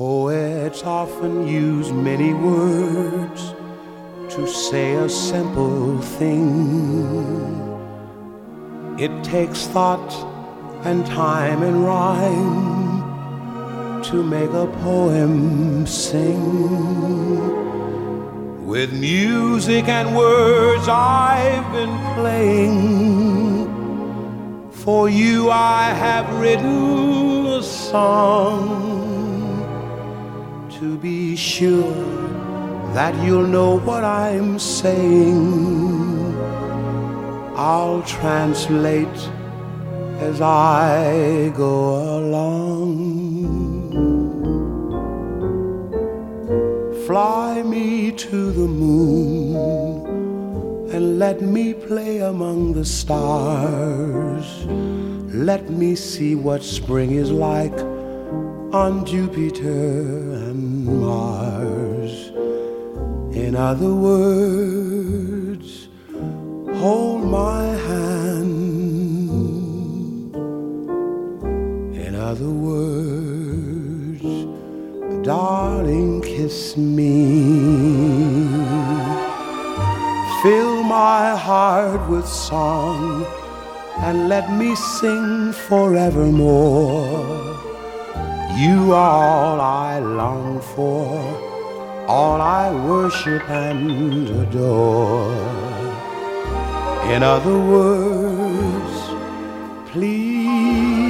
Poets often use many words to say a simple thing. It takes thought and time and rhyme to make a poem sing. With music and words I've been playing. For you I have written a song to be sure that you'll know what I'm saying. I'll translate as I go along. Fly me to the moon and let me play among the stars. Let me see what spring is like on Jupiter and Mars. In other words, hold my hand. In other words, darling, kiss me. Fill my heart with song and let me sing forevermore. You are all I long for, all I worship and adore. In other words, please